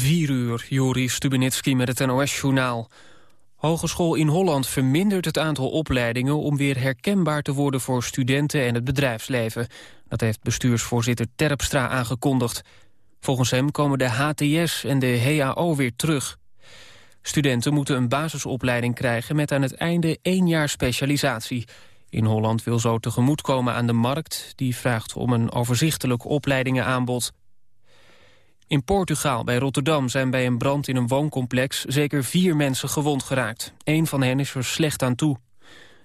4 uur, Joris Stubenitski met het NOS-journaal. Hogeschool in Holland vermindert het aantal opleidingen... om weer herkenbaar te worden voor studenten en het bedrijfsleven. Dat heeft bestuursvoorzitter Terpstra aangekondigd. Volgens hem komen de HTS en de HAO weer terug. Studenten moeten een basisopleiding krijgen... met aan het einde één jaar specialisatie. In Holland wil zo tegemoetkomen aan de markt... die vraagt om een overzichtelijk opleidingenaanbod. In Portugal, bij Rotterdam, zijn bij een brand in een wooncomplex... zeker vier mensen gewond geraakt. Eén van hen is er slecht aan toe.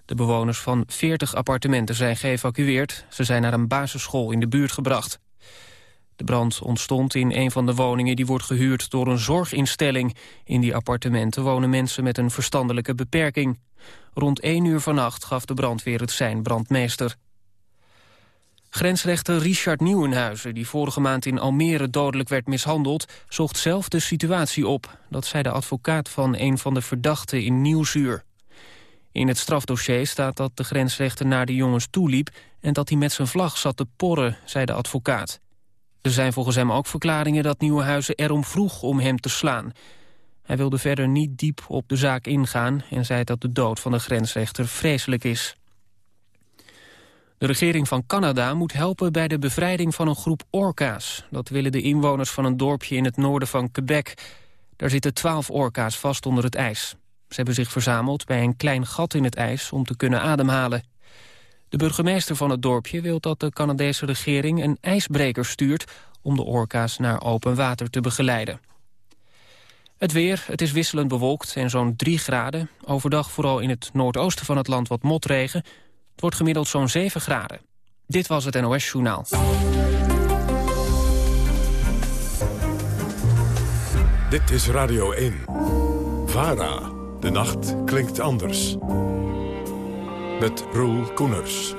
De bewoners van 40 appartementen zijn geëvacueerd. Ze zijn naar een basisschool in de buurt gebracht. De brand ontstond in een van de woningen die wordt gehuurd door een zorginstelling. In die appartementen wonen mensen met een verstandelijke beperking. Rond 1 uur vannacht gaf de brandweer het zijn brandmeester. Grensrechter Richard Nieuwenhuizen, die vorige maand in Almere dodelijk werd mishandeld, zocht zelf de situatie op. Dat zei de advocaat van een van de verdachten in Nieuwzuur. In het strafdossier staat dat de grensrechter naar de jongens toeliep... en dat hij met zijn vlag zat te porren, zei de advocaat. Er zijn volgens hem ook verklaringen dat Nieuwenhuizen erom vroeg om hem te slaan. Hij wilde verder niet diep op de zaak ingaan... en zei dat de dood van de grensrechter vreselijk is. De regering van Canada moet helpen bij de bevrijding van een groep orka's. Dat willen de inwoners van een dorpje in het noorden van Quebec. Daar zitten twaalf orka's vast onder het ijs. Ze hebben zich verzameld bij een klein gat in het ijs om te kunnen ademhalen. De burgemeester van het dorpje wil dat de Canadese regering een ijsbreker stuurt... om de orka's naar open water te begeleiden. Het weer, het is wisselend bewolkt en zo'n 3 graden. Overdag vooral in het noordoosten van het land wat motregen. Het wordt gemiddeld zo'n 7 graden. Dit was het NOS Journaal. Dit is Radio 1. VARA. De nacht klinkt anders met Roel Koeners.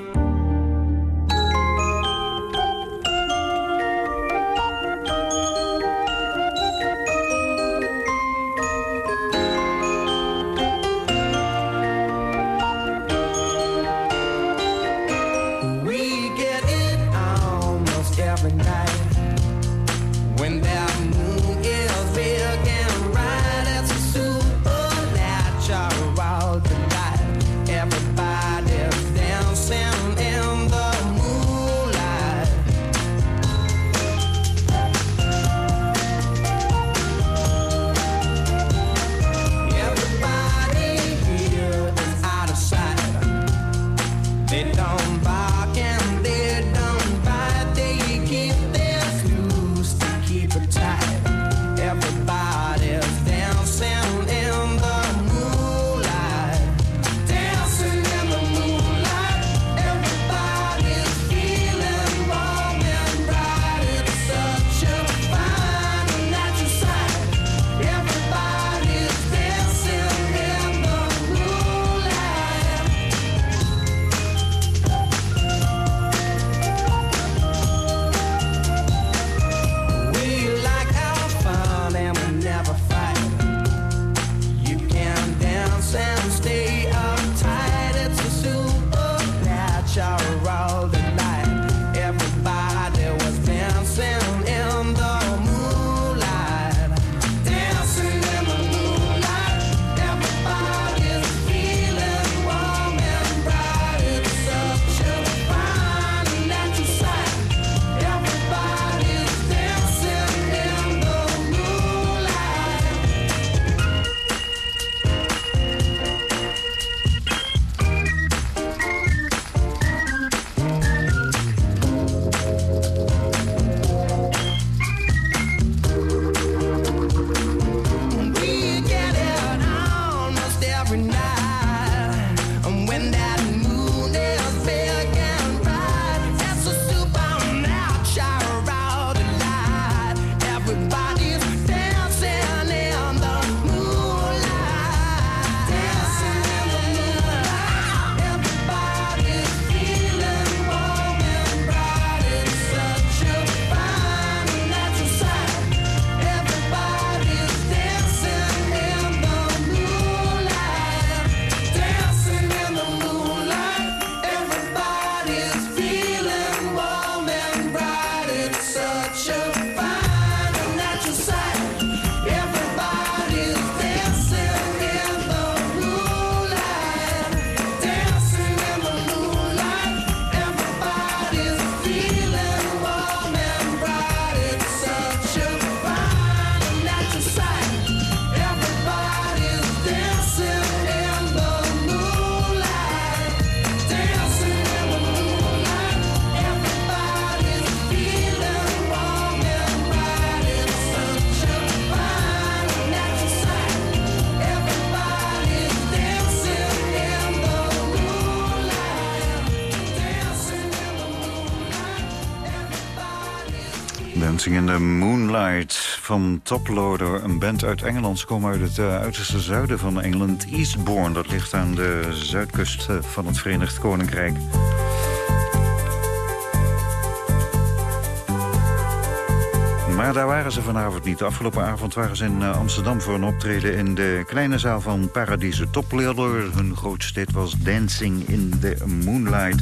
Dancing in the Moonlight van Toploader. Een band uit Engeland. Ze komen uit het uh, uiterste zuiden van Engeland. Eastbourne, dat ligt aan de zuidkust uh, van het Verenigd Koninkrijk. Maar daar waren ze vanavond niet. Afgelopen avond waren ze in uh, Amsterdam voor een optreden... in de kleine zaal van Paradiso Toploader. Hun grootste hit was Dancing in the Moonlight.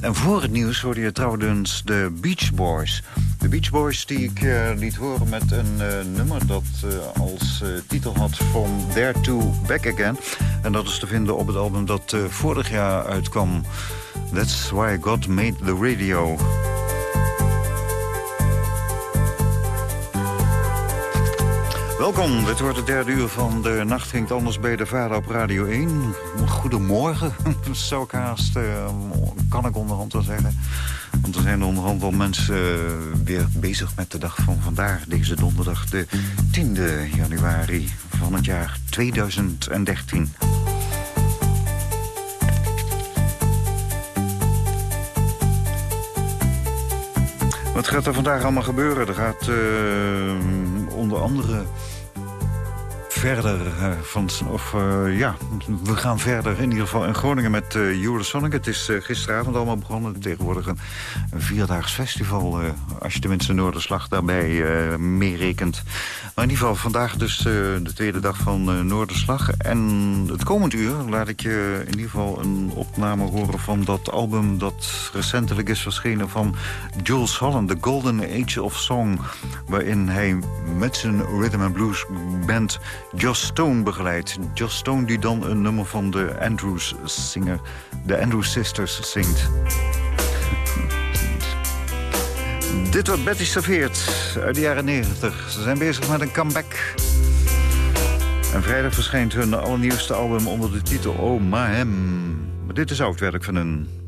En voor het nieuws hoorde je trouwens de Beach Boys... De Beach Boys die ik uh, liet horen met een uh, nummer dat als titel had From There to Back Again. En dat is te vinden op het album dat vorig jaar uitkwam. That's Why God Made the Radio. Welkom, dit wordt het derde uur van de Nacht Ging Anders bij de Vader op Radio 1. Goedemorgen, zou ik haast, kan ik onderhand wel zeggen. Want er zijn onderhand wel mensen uh, weer bezig met de dag van vandaag. Deze donderdag, de 10e januari van het jaar 2013. Wat gaat er vandaag allemaal gebeuren? Er gaat uh, onder andere verder. Uh, van, of uh, ja, we gaan verder in ieder geval in Groningen met uh, Eurosonic. Het is gisteravond allemaal begonnen. Tegenwoordig een, een vierdaags festival. als je tenminste Noorderslag daarbij meerekent. Maar in ieder geval vandaag dus de tweede dag van Noorderslag. En het komend uur laat ik je in ieder geval een opname horen van dat album... dat recentelijk is verschenen van Jules Holland. The Golden Age of Song. Waarin hij met zijn rhythm and blues band Joss Stone begeleid. Joss Stone die dan een nummer van de Andrews zinger, de Andrews Sisters zingt. Dit wordt Betty serveert uit de jaren 90. Ze zijn bezig met een comeback. En vrijdag verschijnt hun allernieuwste album onder de titel Oh Mahem. Maar dit is oud werk van hun.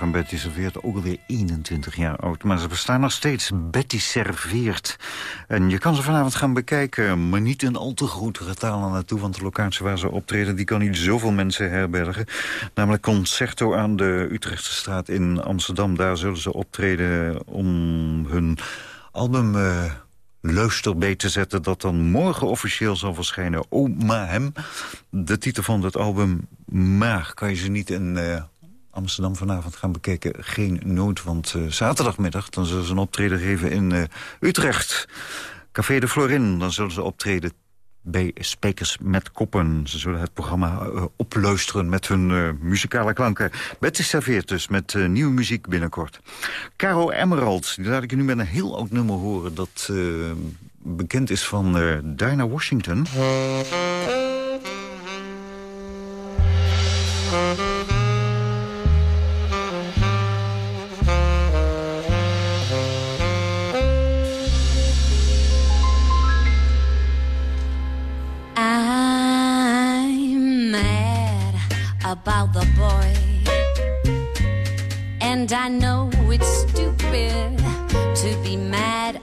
Van Betty Serveert ook alweer 21 jaar oud. Maar ze bestaan nog steeds, Betty Serveert. En je kan ze vanavond gaan bekijken, maar niet in al te grote getalen naartoe... want de locatie waar ze optreden, die kan niet zoveel mensen herbergen. Namelijk Concerto aan de Utrechtse straat in Amsterdam. Daar zullen ze optreden om hun album... Uh, luisterbeet te zetten... dat dan morgen officieel zal verschijnen. Oma Hem, de titel van het album. Maar kan je ze niet in uh, Amsterdam vanavond gaan bekijken? Geen nood, want uh, zaterdagmiddag... dan zullen ze een optreden geven in uh, Utrecht. Café de Florin, dan zullen ze optreden bij Spijkers met Koppen. Ze zullen het programma uh, opluisteren met hun muzikale klanken. Betty serveert dus met nieuwe muziek binnenkort. Caro Emerald, die laat ik je nu met een heel oud nummer horen... dat bekend is van Dinah Washington.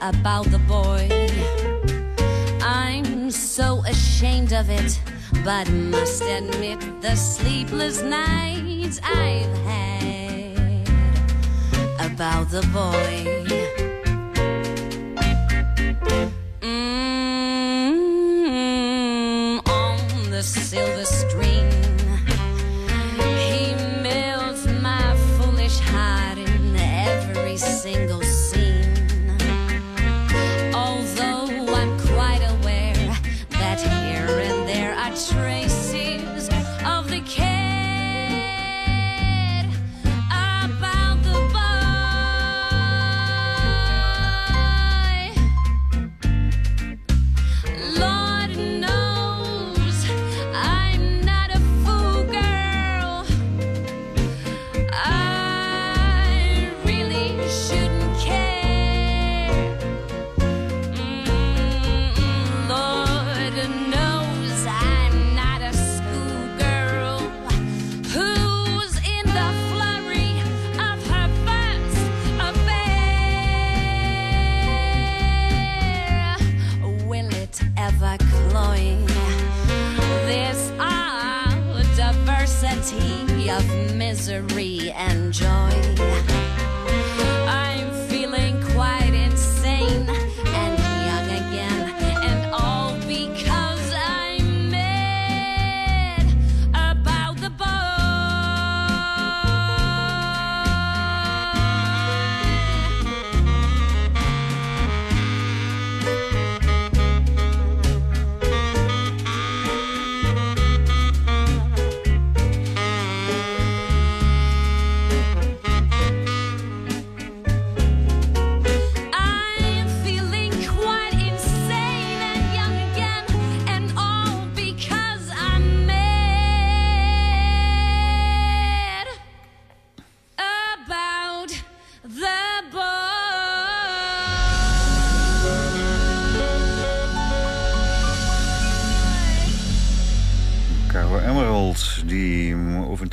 About the boy. I'm so ashamed of it, but must admit the sleepless nights I've had about the boy. Mm, on the silver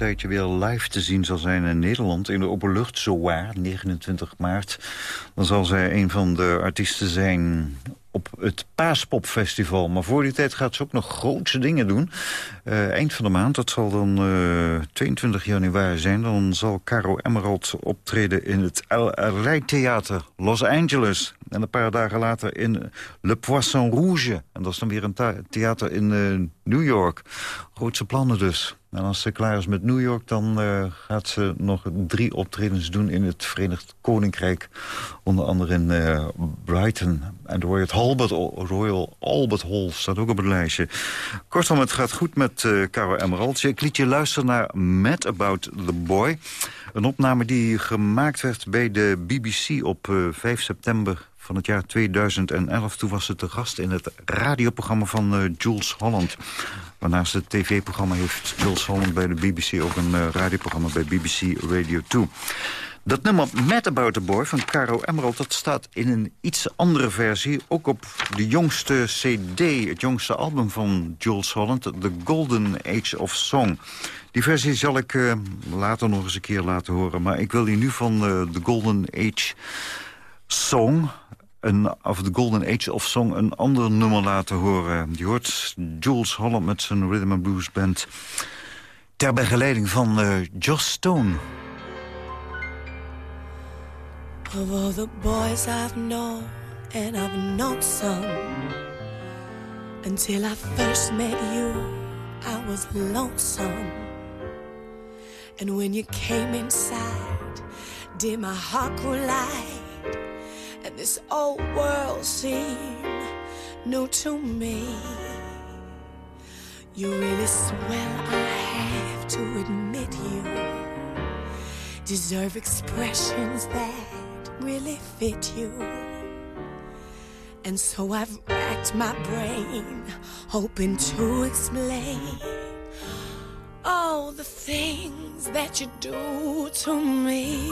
tijdje weer live te zien zal zijn in Nederland... in de Openlucht, zowaar, 29 maart. Dan zal zij een van de artiesten zijn op het Paaspopfestival. Maar voor die tijd gaat ze ook nog grootse dingen doen. Uh, eind van de maand, dat zal dan uh, eh, 22 januari zijn... dan zal Caro Emerald optreden in het Rey Theater Los Angeles. En een paar dagen later in Le Poisson Rouge. En dat is dan weer een theater in uh, New York. Grootse plannen dus. En als ze klaar is met New York, dan uh, gaat ze nog drie optredens doen in het Verenigd Koninkrijk. Onder andere in uh, Brighton. En de Royal Albert, Royal Hall staat ook op het lijstje. Kortom, het gaat goed met uh, Caro Emerald. Ik liet je luisteren naar Mad About the Boy. Een opname die gemaakt werd bij de BBC op 5 september van het jaar 2011. Toen was ze te gast in het radioprogramma van uh, Jules Holland. Waarnaast het tv-programma heeft Jules Holland bij de BBC... ook een uh, radioprogramma bij BBC Radio 2. Dat nummer Mad About the Boy van Caro Emerald... dat staat in een iets andere versie. Ook op de jongste cd, het jongste album van Jules Holland... The Golden Age of Song. Die versie zal ik uh, later nog eens een keer laten horen. Maar ik wil die nu van uh, The Golden Age Song... Een, of The Golden Age of Song een ander nummer laten horen. Je hoort Jules Holland met zijn Rhythm and Blues Band... ter begeleiding van uh, Joss Stone. Of all the boys I've known, and I've known some... Until I first met you, I was lonesome. And when you came inside, did my heart grow light? This old world seemed new to me. You really swell, I have to admit you deserve expressions that really fit you. And so I've racked my brain, hoping to explain all the things that you do to me.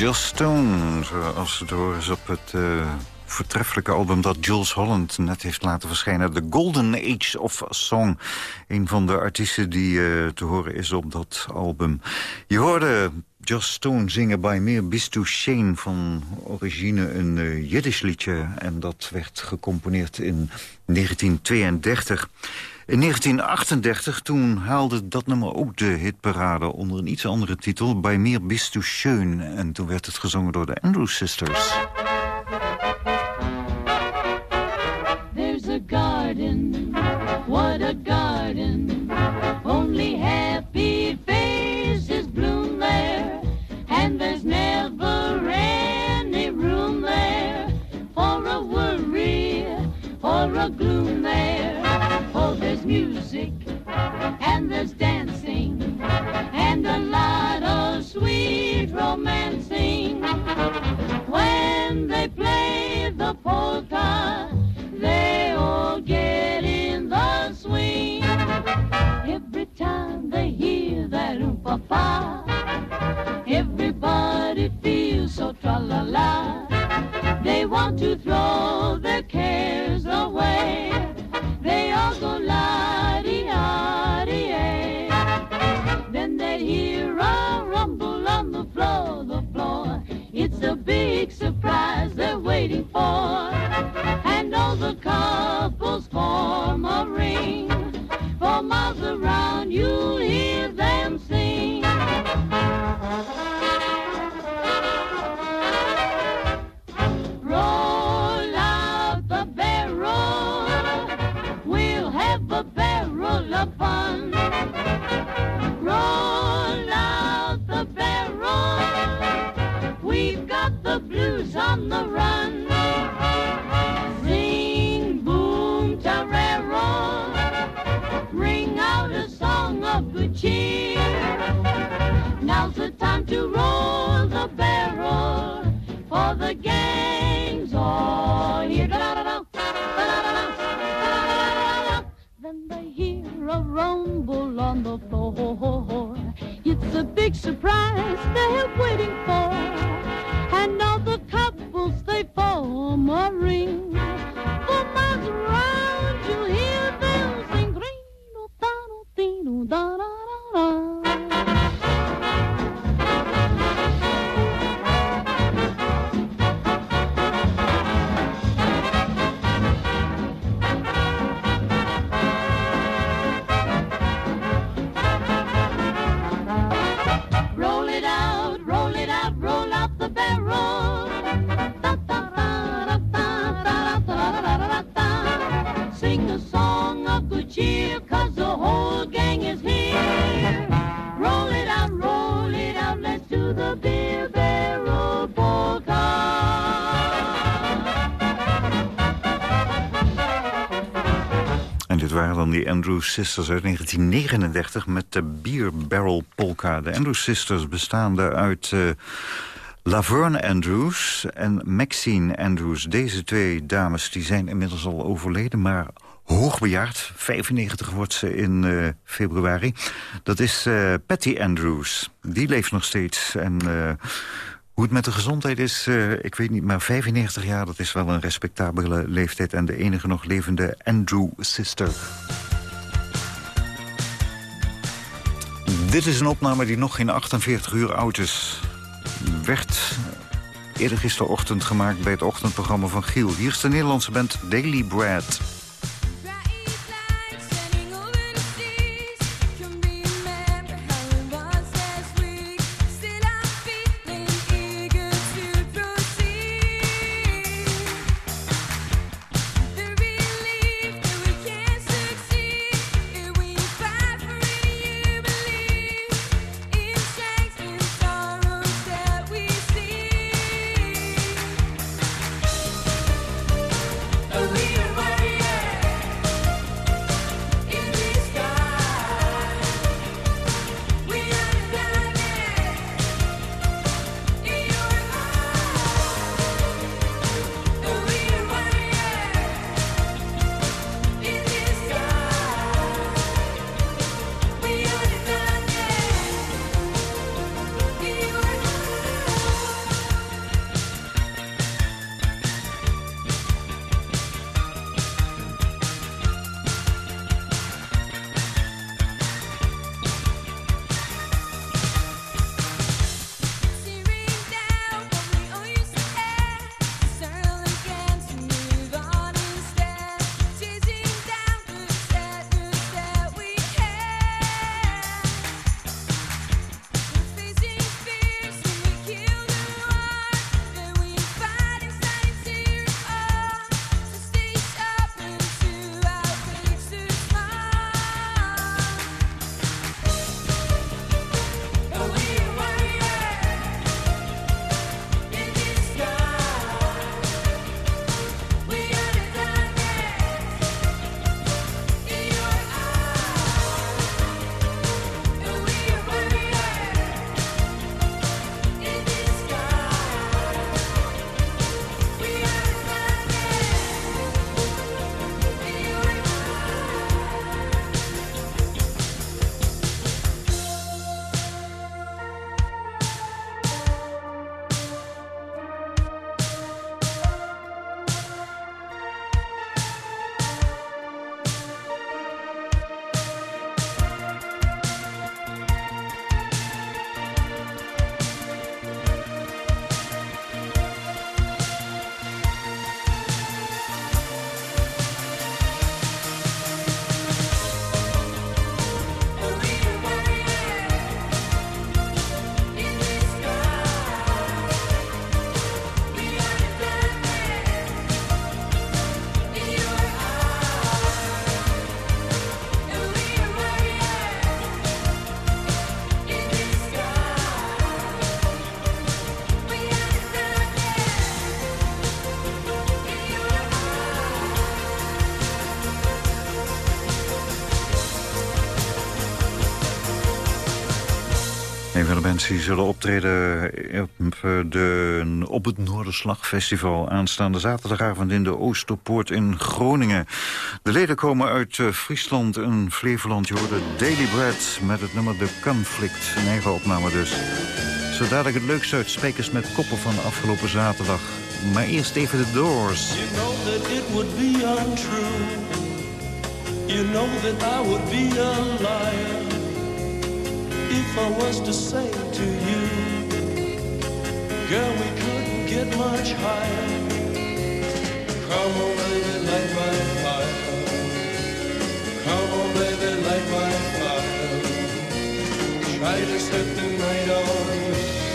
Just Stone, zoals het horen is op het eh, voortreffelijke album... dat Jules Holland net heeft laten verschijnen. The Golden Age of Song. Een van de artiesten die eh, te horen is op dat album. Je hoorde Just Stone zingen bij meer Bistu Shane... van origine een uh, Jiddisch liedje. En dat werd gecomponeerd in 1932. In 1938, toen haalde dat nummer ook de hitparade... onder een iets andere titel, Bij meer bist du. En toen werd het gezongen door de Andrews Sisters. There's a garden, what a garden. Only happy. There's music and there's dancing and a lot of sweet romancing. When they play the polka, they all get in the swing. Every time they hear that oom-pa-pa, everybody feels so tra-la-la. They want to throw their cares away. They all go la-di-da-di-ay. Eh. Then they hear a rumble on the floor, the floor. It's a big surprise they're waiting for. Dit waren dan die Andrews Sisters uit 1939 met de Beer Barrel Polka. De Andrews Sisters bestaande uit eh, Laverne Andrews en Maxine Andrews. Deze twee dames die zijn inmiddels al overleden, maar hoogbejaard. 95 wordt ze in eh, februari. Dat is eh, Patty Andrews. Die leeft nog steeds en... hoe het met de gezondheid is, eh, ik weet niet, maar 95 jaar... dat is wel een respectabele leeftijd. En de enige nog levende Andrew-sister. Dit is een opname die nog geen 48 uur oud is. Werd eerder gisterochtend gemaakt bij het ochtendprogramma van Giel. Hier is de Nederlandse band Daily Bread. Frequentie zullen optreden op, eh, de, op het Noorderslagfestival... aanstaande zaterdagavond in de Oosterpoort in Groningen. De leden komen uit eh, Friesland en Flevoland. Je hoorde Daily Bread met het nummer The Conflict. Een eigen opname dus. Zo dadelijk het leukste uit Sprekers met Koppen van afgelopen zaterdag. Maar eerst even de Doors. You know that it would be untrue. You know that I would be a liar. If I was to say to you, girl, we couldn't get much higher. Come on, baby, light my fire. Come on, baby, light my fire. Try to set the night on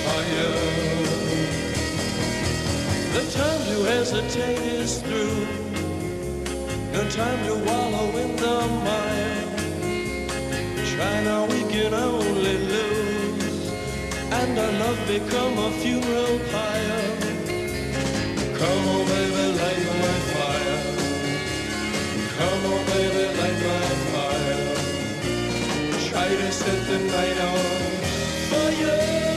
fire. The time to hesitate is through. No time to wallow in the mire. Try now, we can only lose. And our love become a funeral pyre. Come on, baby, light my fire. Come on, baby, light my fire. Try to set the night on fire.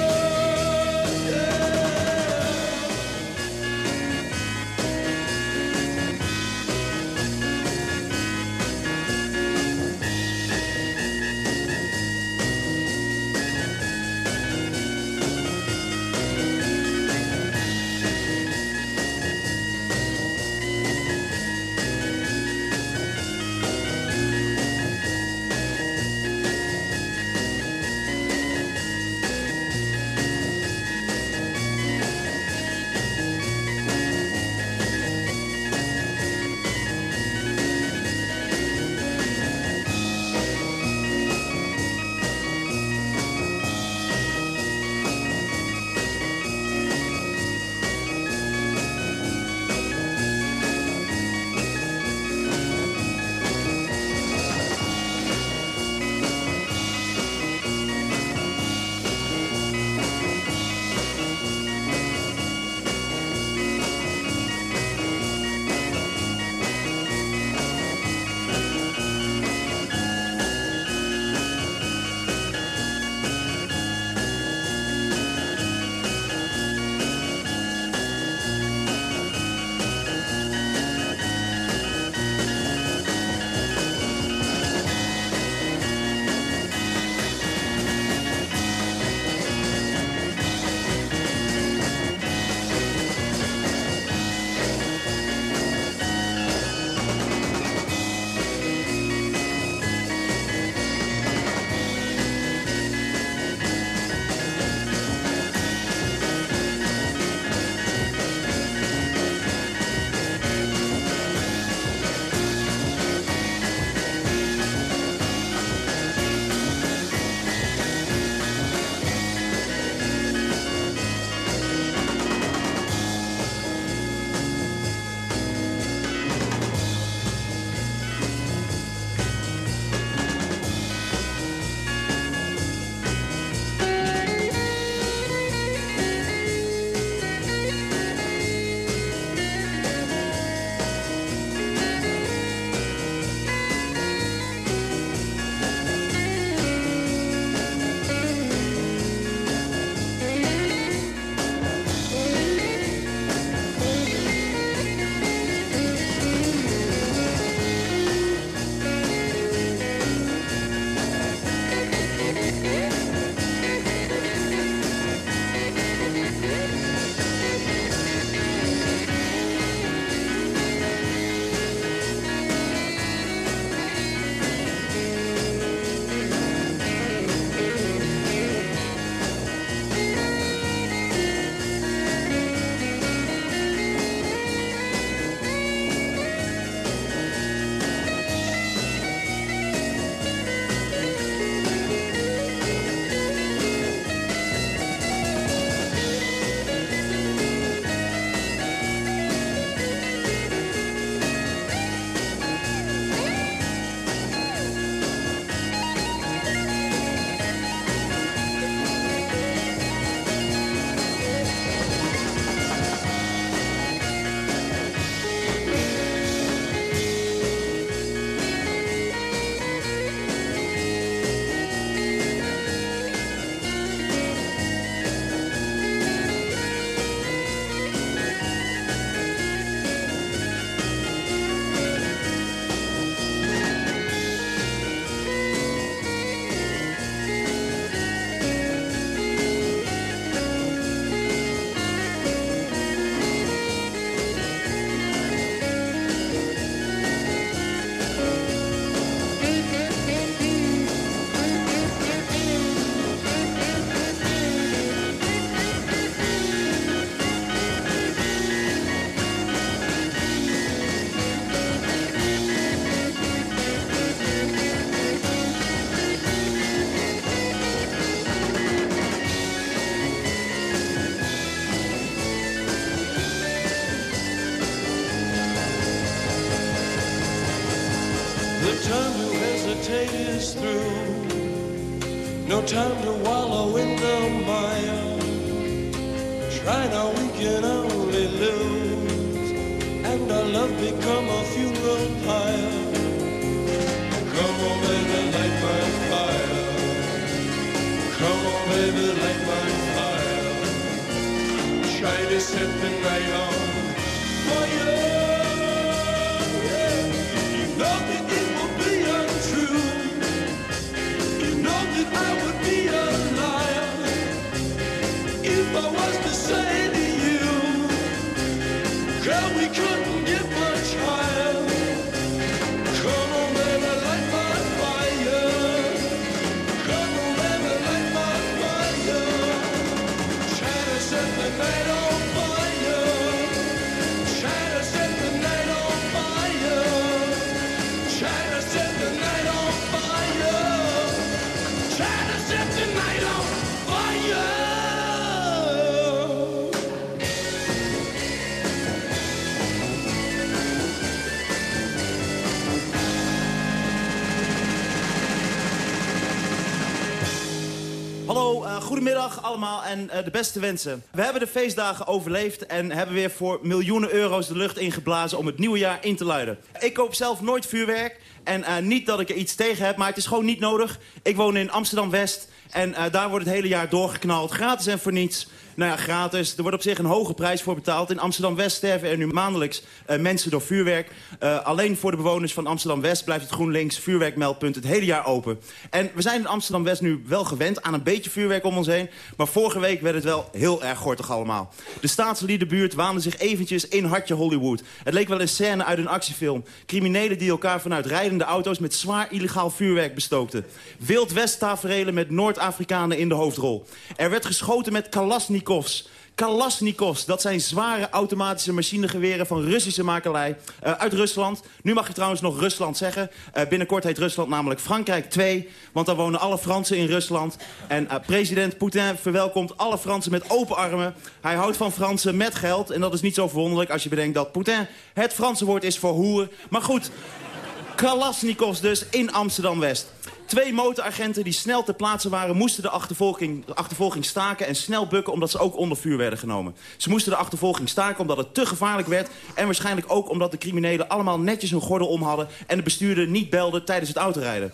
Time to wallow en eh, de beste wensen. We hebben de feestdagen overleefd en hebben weer voor miljoenen euro's de lucht ingeblazen om het nieuwe jaar in te luiden. Ik koop zelf nooit vuurwerk en eh, niet dat ik er iets tegen heb, maar het is gewoon niet nodig. Ik woon in Amsterdam-West en eh, daar wordt het hele jaar doorgeknald, gratis en voor niets. Nou ja, gratis. Er wordt op zich een hoge prijs voor betaald. In Amsterdam-West sterven er nu maandelijks eh, mensen door vuurwerk. Eh, alleen voor de bewoners van Amsterdam-West blijft het GroenLinks vuurwerkmeldpunt het hele jaar open. En we zijn in Amsterdam-West nu wel gewend aan een beetje vuurwerk om ons heen. Maar vorige week werd het wel heel erg gortig allemaal. De staatsliedenbuurt waande zich eventjes in hartje Hollywood. Het leek wel een scène uit een actiefilm. Criminelen die elkaar vanuit rijdende auto's met zwaar illegaal vuurwerk bestookten. Wild West taferelen met Noord-Afrikanen in de hoofdrol. Er werd geschoten met Kalasnikovs. Kalasnikovs, dat zijn zware automatische machinegeweren van Russische makelij eh, uit Rusland. Nu mag je trouwens nog Rusland zeggen. Eh, binnenkort heet Rusland namelijk Frankrijk 2, want dan wonen alle Fransen in Rusland. En eh, president Poetin verwelkomt alle Fransen met open armen. Hij houdt van Fransen met geld en dat is niet zo verwonderlijk als je bedenkt dat Poetin het Franse woord is voor hoer. Maar goed, Kalasnikovs dus in Amsterdam-West. Twee motoragenten die snel ter plaatse waren... moesten de achtervolging, achtervolging staken en snel bukken... omdat ze ook onder vuur werden genomen. Ze moesten de achtervolging staken omdat het te gevaarlijk werd... en waarschijnlijk ook omdat de criminelen allemaal netjes hun gordel om hadden... en de bestuurder niet belde tijdens het autorijden.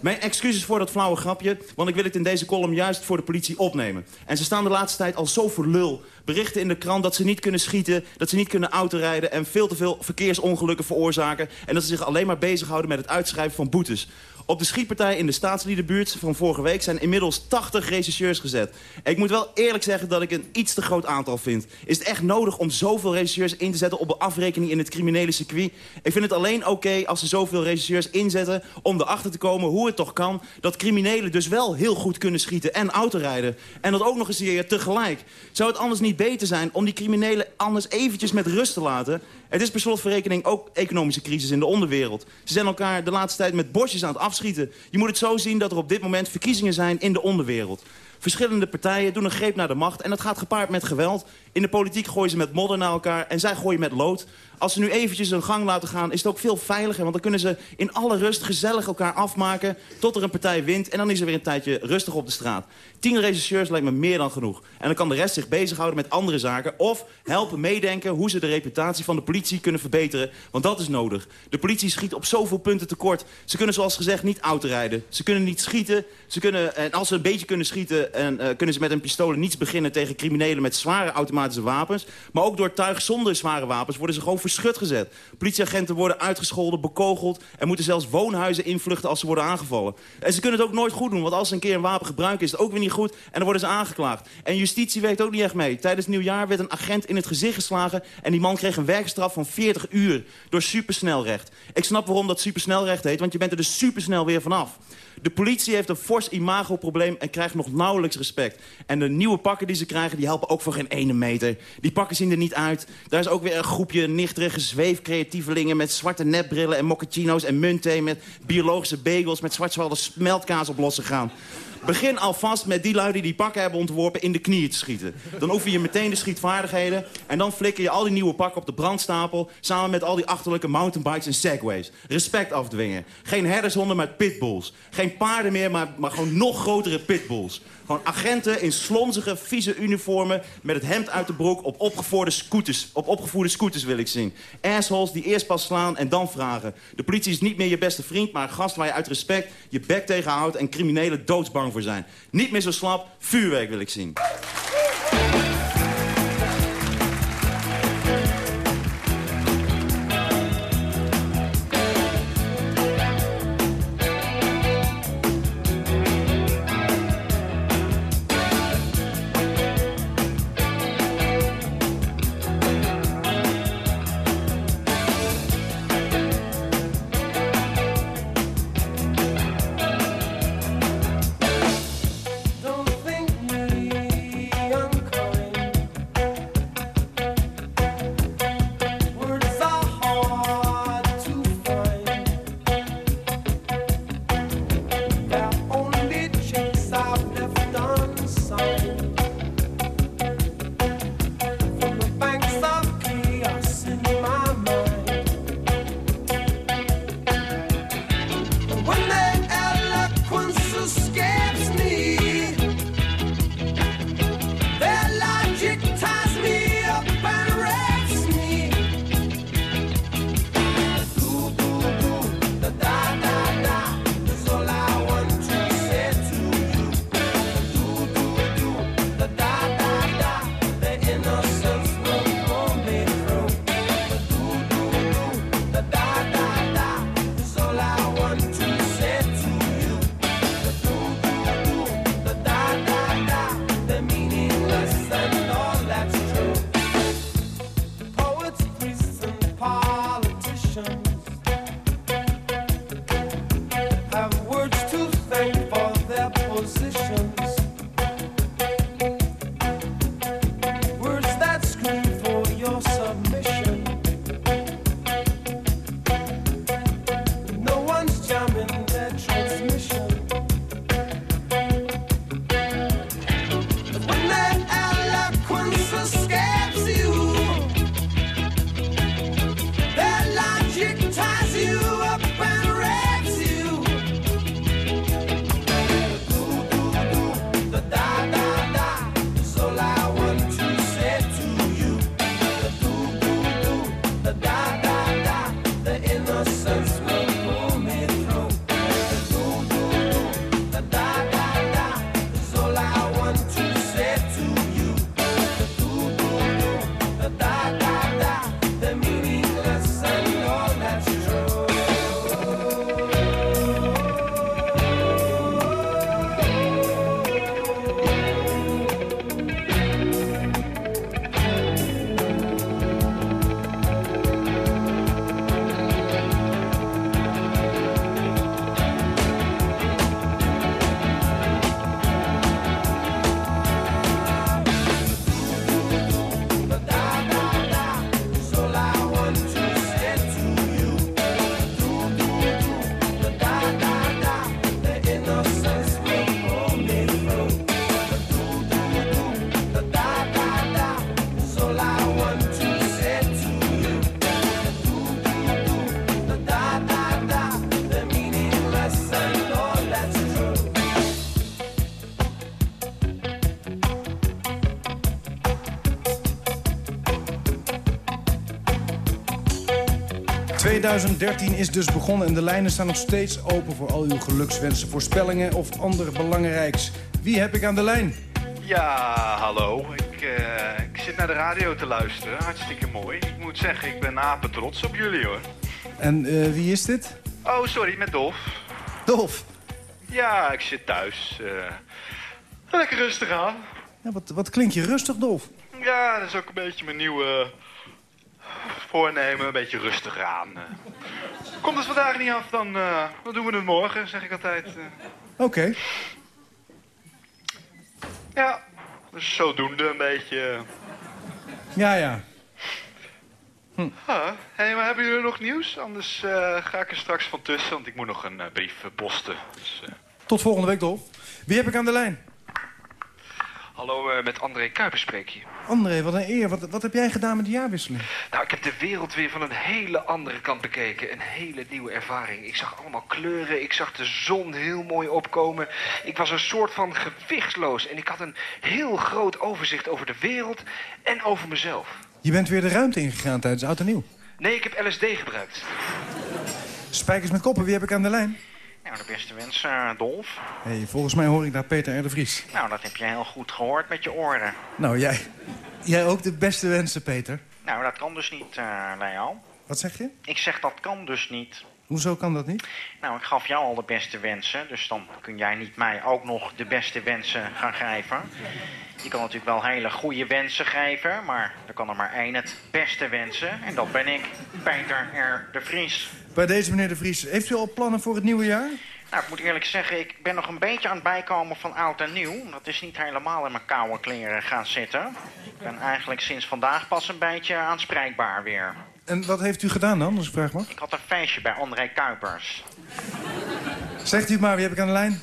Mijn excuses voor dat flauwe grapje, want ik wil het in deze column juist voor de politie opnemen. En ze staan de laatste tijd al zo voor lul. Berichten in de krant dat ze niet kunnen schieten, dat ze niet kunnen autorijden... en veel te veel verkeersongelukken veroorzaken... en dat ze zich alleen maar bezighouden met het uitschrijven van boetes. Op de schietpartij in de staatsliedenbuurt van vorige week zijn inmiddels 80 regisseurs gezet. Ik moet wel eerlijk zeggen dat ik een iets te groot aantal vind. Is het echt nodig om zoveel regisseurs in te zetten op de afrekening in het criminele circuit? Ik vind het alleen oké als ze zoveel regisseurs inzetten om erachter te komen hoe het toch kan dat criminelen dus wel heel goed kunnen schieten en autorijden. En dat ook nog eens hier tegelijk. Zou het anders niet beter zijn om die criminelen anders eventjes met rust te laten? Het is per slotverrekening ook economische crisis in de onderwereld. Ze zijn elkaar de laatste tijd met bosjes aan het Je moet het zo zien dat er op dit moment verkiezingen zijn in de onderwereld. Verschillende partijen doen een greep naar de macht en dat gaat gepaard met geweld. In de politiek gooien ze met modder naar elkaar en zij gooien met lood. Als ze nu eventjes hun gang laten gaan, is het ook veel veiliger. Want dan kunnen ze in alle rust gezellig elkaar afmaken tot er een partij wint. En dan is er weer een tijdje rustig op de straat. Tien regisseurs lijkt me meer dan genoeg. En dan kan de rest zich bezighouden met andere zaken. Of helpen meedenken hoe ze de reputatie van de politie kunnen verbeteren. Want dat is nodig. De politie schiet op zoveel punten tekort. Ze kunnen zoals gezegd niet autorijden. Ze kunnen niet schieten. Ze kunnen, en als ze een beetje kunnen schieten, en, uh, kunnen ze met een pistool niets beginnen tegen criminelen met zware automatische wapens. Maar ook door tuig zonder zware wapens worden ze gewoon verschut gezet. Politieagenten worden uitgescholden, bekogeld... en moeten zelfs woonhuizen invluchten als ze worden aangevallen. En ze kunnen het ook nooit goed doen, want als ze een keer een wapen gebruiken... is het ook weer niet goed en dan worden ze aangeklaagd. En justitie werkt ook niet echt mee. Tijdens het nieuwjaar werd een agent in het gezicht geslagen... en die man kreeg een werkstraf van 40 uur door supersnelrecht. Ik snap waarom dat supersnelrecht heet, want je bent er dus supersnel weer vanaf. De politie heeft een fors imagoprobleem en krijgt nog nauwelijks respect. En de nieuwe pakken die ze krijgen, die helpen ook voor geen ene meter. Die pakken zien er niet uit. Daar is ook weer een groepje nichterige zweefcreatievelingen... met zwarte nepbrillen en mochaccino's en muntthee... met biologische bagels met zwartzwalde smeltkaas op losgegaan. Begin alvast met die lui die die pakken hebben ontworpen in de knieën te schieten. Dan oefen je meteen de schietvaardigheden. En dan flikker je al die nieuwe pakken op de brandstapel... samen met al die achterlijke mountainbikes en segways. Respect afdwingen. Geen herdershonden, maar pitbulls. Geen paarden meer, maar, maar gewoon nog grotere pitbulls. Gewoon agenten in slonzige, vieze uniformen... met het hemd uit de broek op opgevoerde scooters, op opgevoerde scooters wil ik zien. Assholes die eerst pas slaan en dan vragen. De politie is niet meer je beste vriend, maar een gast waar je uit respect... je bek tegenhoudt en criminelen doodsbang voor zijn. Niet meer zo slap, vuurwerk wil ik zien. 2013 is dus begonnen en de lijnen staan nog steeds open voor al uw gelukswensen, voorspellingen of ander belangrijks. Wie heb ik aan de lijn? Ja, hallo. Ik, eh, ik zit naar de radio te luisteren. Hartstikke mooi. Ik moet zeggen, ik ben apen trots op jullie hoor. En eh, wie is dit? Oh, sorry, met Dolf. Dolf. Ja, ik zit thuis. eh, lekker rustig aan. Ja, wat, wat klinkt je rustig, Dolf? Ja, dat is ook een beetje mijn nieuwe voornemen. Een beetje rustig aan. eh. Komt het vandaag niet af, dan, eh, dan doen we het morgen, zeg ik altijd. eh. Oké. Ja, dus zodoende een beetje. Ja, ja. Ah, hey, maar hebben jullie nog nieuws? Anders eh, ga ik er straks van tussen, want ik moet nog een brief posten. Dus, eh, Tot volgende week, Dolf. Wie heb ik aan de lijn? Hallo, eh, met André Kuipers spreek je. André, wat een eer. Wat, wat heb jij gedaan met de jaarwisseling? Nou, ik heb de wereld weer van een hele andere kant bekeken. Een hele nieuwe ervaring. Ik zag allemaal kleuren, ik zag de zon heel mooi opkomen. Ik was een soort van gewichtsloos en ik had een heel groot overzicht over de wereld en over mezelf. Je bent weer de ruimte ingegaan tijdens Oud en Nieuw. Nee, ik heb LSD gebruikt. Spijkers met koppen, wie heb ik aan de lijn? Nou, de beste wens, eh, Dolf. Hey, volgens mij hoor ik daar Peter R. de Vries. Nou, dat heb je heel goed gehoord met je oren. Nou, jij, jij ook de beste wensen, Peter. Nou, dat kan dus niet, Leo. Wat zeg je? Ik zeg dat kan dus niet. Hoezo kan dat niet? Nou, ik gaf jou al de beste wensen, dus dan kun jij niet mij ook nog de beste wensen gaan geven. Je kan natuurlijk wel hele goede wensen geven, maar er kan er maar één het beste wensen. En dat ben ik, Peter R. de Vries. Bij deze meneer de Vries, heeft u al plannen voor het nieuwe jaar? Nou, ik moet eerlijk zeggen, ik ben nog een beetje aan het bijkomen van oud en nieuw. Dat is niet helemaal in mijn koude kleren gaan zitten. Ik ben eigenlijk sinds vandaag pas een beetje aanspreekbaar weer. En wat heeft u gedaan dan, als ik vraag mag? Ik had een feestje bij André Kuipers. Zegt u het maar, wie heb ik aan de lijn?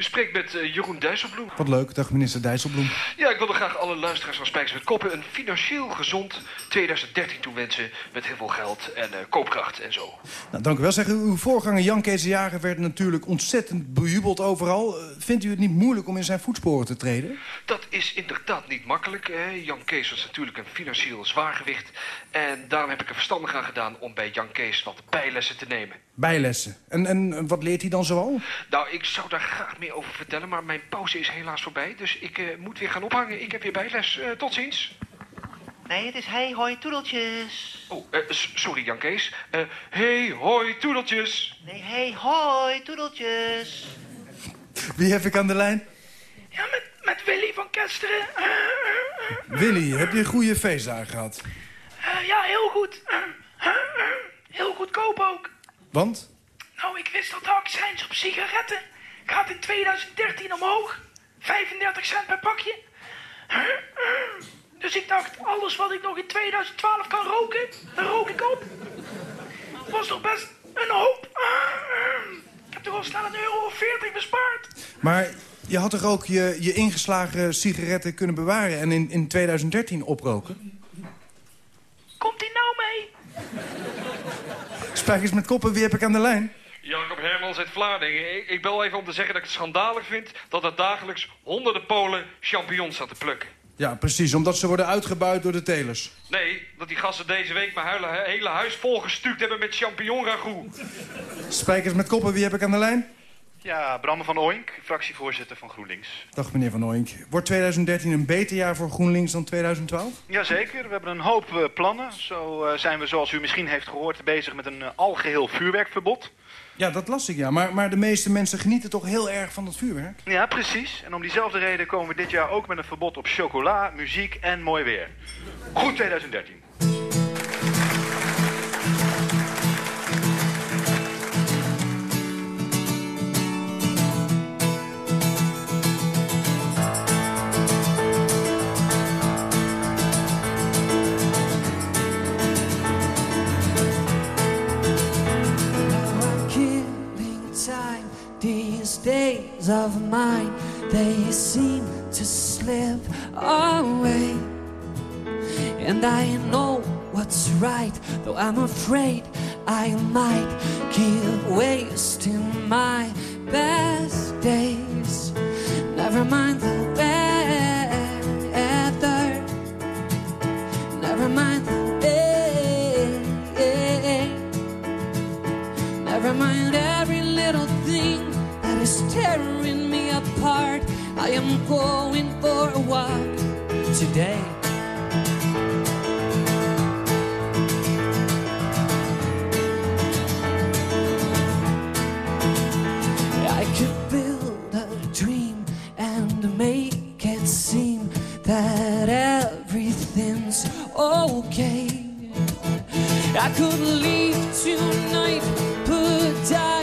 U spreekt met eh, Jeroen Dijsselbloem. Wat leuk, dag minister Dijsselbloem. Ja, ik wilde graag alle luisteraars van Spijkers met Koppen... een financieel gezond 2013 toewensen... met heel veel geld en eh, koopkracht en zo. Nou, dank u wel. Zeg, u- uw voorganger Jan Kees Jager werd natuurlijk ontzettend bejubeld overal. Eh, Vindt u het niet moeilijk om in zijn voetsporen te treden? Dat is inderdaad niet makkelijk. Hè? Jan Kees was natuurlijk een financieel zwaargewicht. En daarom heb ik er verstandig aan gedaan om bij Jan Kees wat bijlessen te nemen. Bijlessen. En, en wat leert hij dan zoal? Nou, ik zou daar graag meer over vertellen, maar mijn pauze is helaas voorbij. Dus ik eh, moet weer gaan ophangen. Ik heb weer bijles. Eh, tot ziens. Nee, het is hey, hoi, toedeltjes. Oh, eh, sorry Jan Kees. Eh, hey, hoi, toedeltjes. Nee, hey, hoi, toedeltjes. Wie heb ik aan de lijn? Ja, met, met Willy van Kesteren. Willy, heb je goede feestdagen gehad? eh, ja, heel goed. Heel goedkoop ook. Want? Nou, ik wist dat de accijns op sigaretten gaat in 2013 omhoog. 35 cent per pakje. Dus ik dacht, alles wat ik nog in 2012 kan roken, dan rook ik op. Het was toch best een hoop. Ik heb toch al snel een euro of 40 bespaard. Maar je had toch ook je, je ingeslagen sigaretten kunnen bewaren... en in, in 2013 oproken? Komt hij nou mee? Spijkers met koppen, wie heb ik aan de lijn? Jacob Hermans uit Vlaardingen. Ik, ik bel even om te zeggen dat ik het schandalig vind... dat er dagelijks honderden Polen champignons staan te plukken. Ja, precies, omdat ze worden uitgebuit door de telers. Nee, dat die gasten deze week mijn hele, hele huis volgestuukt hebben met champignon ragout. Spijkers met koppen, wie heb ik aan de lijn? Ja, Bram van Oink, fractievoorzitter van GroenLinks. Dag meneer Van Oink. Wordt 2013 een beter jaar voor GroenLinks dan 2012? Jazeker, we hebben een hoop eh, plannen. Zo eh, zijn we, zoals u misschien heeft gehoord, bezig met een eh, algeheel vuurwerkverbod. Ja, dat las ik ja. Maar, maar de meeste mensen genieten toch heel erg van dat vuurwerk? Ja, precies. En om diezelfde reden komen we dit jaar ook met een verbod op chocola, muziek en mooi weer. Goed 2013. Days of mine, they seem to slip away. And I know what's right, though I'm afraid I might keep wasting my best days. Never mind the weather, never mind the day. Never mind is tearing me apart. I am going for a walk today. I could build a dream and make it seem that everything's okay. I could leave tonight, put dynamite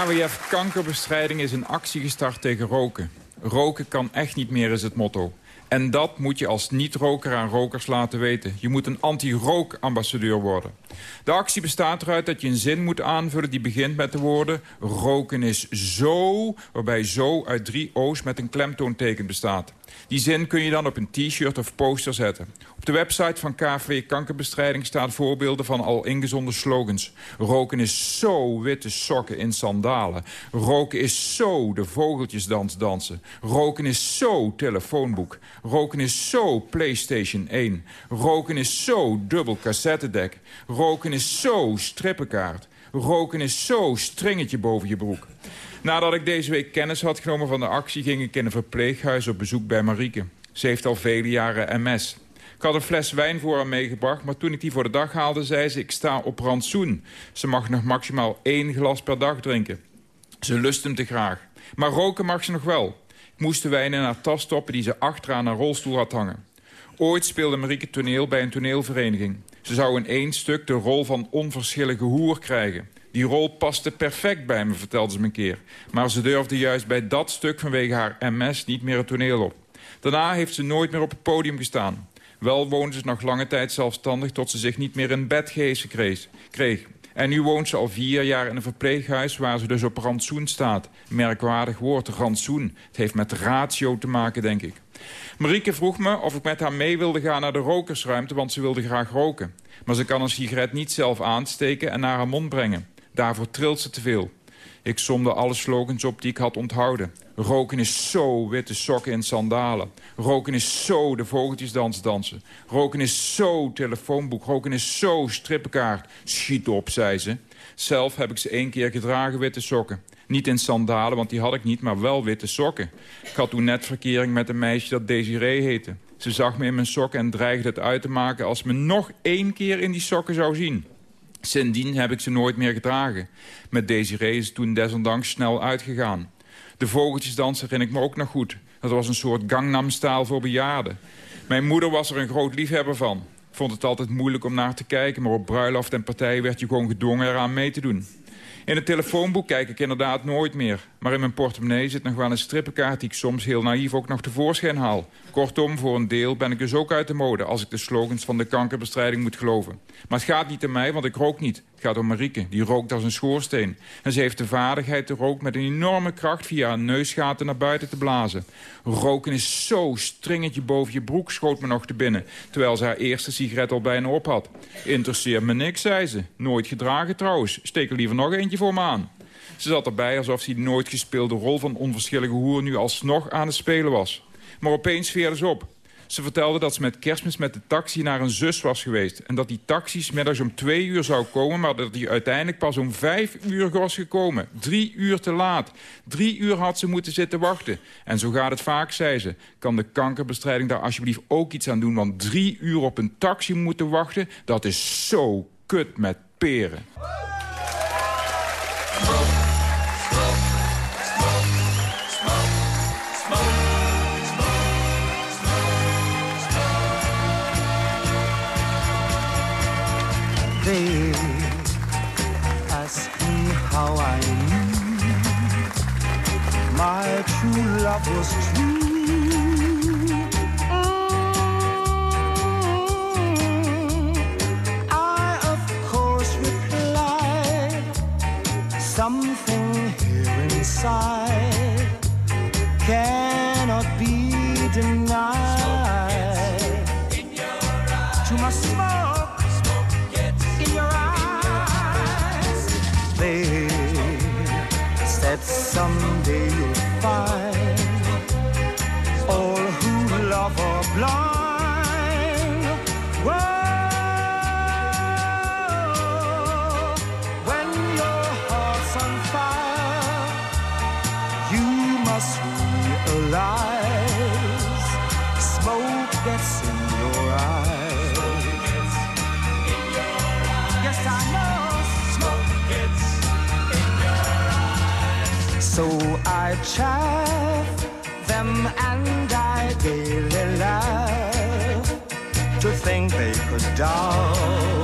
KWF Kankerbestrijding is een actie gestart tegen roken. Roken kan echt niet meer, is het motto. En dat moet je als niet-roker aan rokers laten weten. Je moet een anti-rookambassadeur worden. De actie bestaat eruit dat je een zin moet aanvullen die begint met de woorden... roken is zo, waarbij zo uit drie O's met een klemtoonteken bestaat. Die zin kun je dan op een t-shirt of poster zetten. Op de website van KV Kankerbestrijding staan voorbeelden van al ingezonde slogans. Roken is zo witte sokken in sandalen. Roken is zo de vogeltjesdans dansen. Roken is zo telefoonboek. Roken is zo Playstation 1. Roken is zo dubbel cassettedek. Roken is zo strippenkaart. Roken is zo stringetje boven je broek. Nadat ik deze week kennis had genomen van de actie... ging ik in een verpleeghuis op bezoek bij Marieke. Ze heeft al vele jaren MS. Ik had een fles wijn voor haar meegebracht... maar toen ik die voor de dag haalde, zei ze... ik sta op rantsoen. Ze mag nog maximaal één glas per dag drinken. Ze lust hem te graag. Maar roken mag ze nog wel. Ik moest de wijn in haar tas stoppen... die ze achteraan haar rolstoel had hangen. Ooit speelde Marieke toneel bij een toneelvereniging. Ze zou in één stuk de rol van onverschillige hoer krijgen. Die rol paste perfect bij me, vertelde ze me een keer. Maar ze durfde juist bij dat stuk vanwege haar MS niet meer het toneel op. Daarna heeft ze nooit meer op het podium gestaan. Wel woonde ze nog lange tijd zelfstandig tot ze zich niet meer in bed kreeg. En nu woont ze al vier jaar in een verpleeghuis waar ze dus op rantsoen staat. Merkwaardig woord, rantsoen. Het heeft met ratio te maken, denk ik. Marieke vroeg me of ik met haar mee wilde gaan naar de rokersruimte, want ze wilde graag roken. Maar ze kan een sigaret niet zelf aansteken en naar haar mond brengen. Daarvoor trilt ze te veel. Ik somde alle slogans op die ik had onthouden. Roken is zo witte sokken in sandalen. Roken is zo de vogeltjesdans dansen. Roken is zo telefoonboek. Roken is zo strippenkaart. Schiet op, zei ze. Zelf heb ik ze één keer gedragen, witte sokken. Niet in sandalen, want die had ik niet, maar wel witte sokken. Ik had toen net verkering met een meisje dat Desiree heette. Ze zag me in mijn sokken en dreigde het uit te maken... als me nog één keer in die sokken zou zien. Sindsdien heb ik ze nooit meer gedragen. Met Desiree is toen desondanks snel uitgegaan. De vogeltjesdans herinner ik me ook nog goed. Dat was een soort Gangnam-staal voor bejaarden. Mijn moeder was er een groot liefhebber van. Vond het altijd moeilijk om naar te kijken... maar op bruiloft en partijen werd je gewoon gedwongen eraan mee te doen. In het telefoonboek kijk ik inderdaad nooit meer. Maar in mijn portemonnee zit nog wel een strippenkaart... die ik soms heel naïef ook nog tevoorschijn haal. Kortom, voor een deel ben ik dus ook uit de mode... als ik de slogans van de kankerbestrijding moet geloven. Maar het gaat niet om mij, want ik rook niet. Het gaat om Marieke, die rookt als een schoorsteen. En ze heeft de vaardigheid de rook met een enorme kracht... via haar neusgaten naar buiten te blazen. Roken is zo stringetje boven je broek, schoot me nog te binnen... terwijl ze haar eerste sigaret al bijna op had. Interesseert me niks, zei ze. Nooit gedragen trouwens. Steek er liever nog eentje voor me aan. Ze zat erbij alsof ze die nooit gespeelde rol van onverschillige hoer... nu alsnog aan het spelen was. Maar opeens veerde ze op. Ze vertelde dat ze met kerstmis met de taxi naar een zus was geweest. En dat die taxi middags om twee uur zou komen... maar dat die uiteindelijk pas om vijf uur was gekomen. Drie uur te laat. Drie uur had ze moeten zitten wachten. En zo gaat het vaak, zei ze. Kan de kankerbestrijding daar alsjeblieft ook iets aan doen? Want drie uur op een taxi moeten wachten... dat is zo kut met peren. They ask me how I knew my true love was true. I, of course, replied something here inside cannot be denied. To my smoke someday you'll find all who love are blind. Them and I gaily laugh to think they could doubt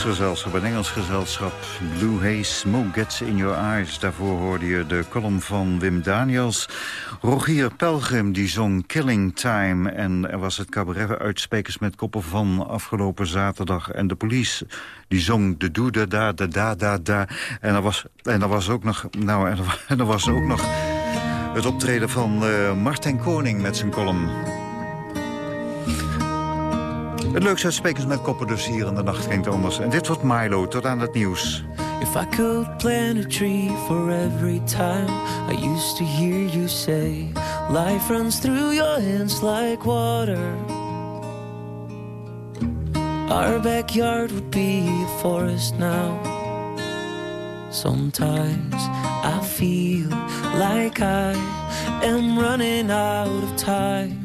Gezelschap, een Engels gezelschap. Blue Haze, Smoke Gets In Your Eyes. Daarvoor hoorde je de column van Wim Daniels. Rogier Pelgrim, die zong Killing Time. En er was het cabaret uitsprekers met koppen van afgelopen zaterdag. En de police, die zong de doe da da da da da da. En er was, en er was ook nog, nou, er, en er was ook nog het optreden van eh Martin Koning met zijn column. Het leukste uitsprekers met koppen dus hier in de nacht klinkt anders. En dit wordt Milo, tot aan het nieuws. If I could plant a tree for every time I used to hear you say, life runs through your hands like water. Our backyard would be a forest now. Sometimes I feel like I am running out of time.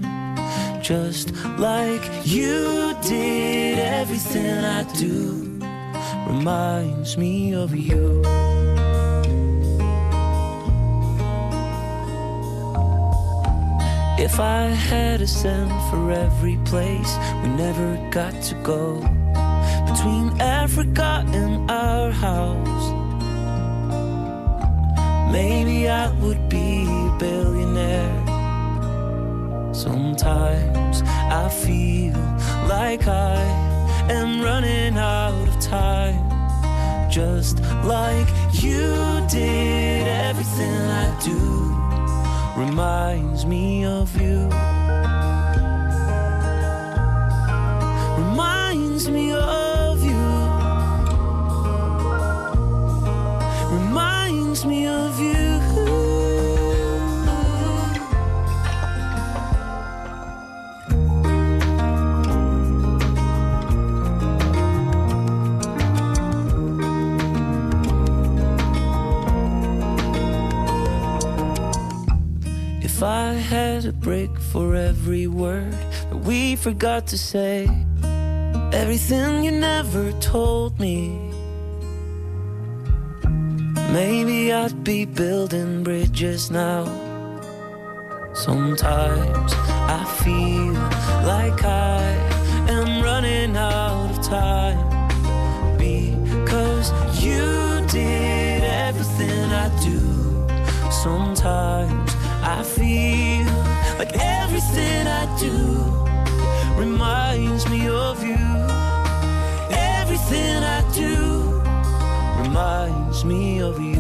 Just like you did, everything I do reminds me of you. If I had a cent for every place we never got to go, between Africa and our house, maybe I would be Sometimes I feel like I am running out of time. Just like you did, everything I do reminds me of you. Reminds me of a break for every word that we forgot to say, everything you never told me, maybe I'd be building bridges now. Sometimes I feel like I am running out of time because you did everything I do. Sometimes I feel like everything I do reminds me of you. Everything I do reminds me of you.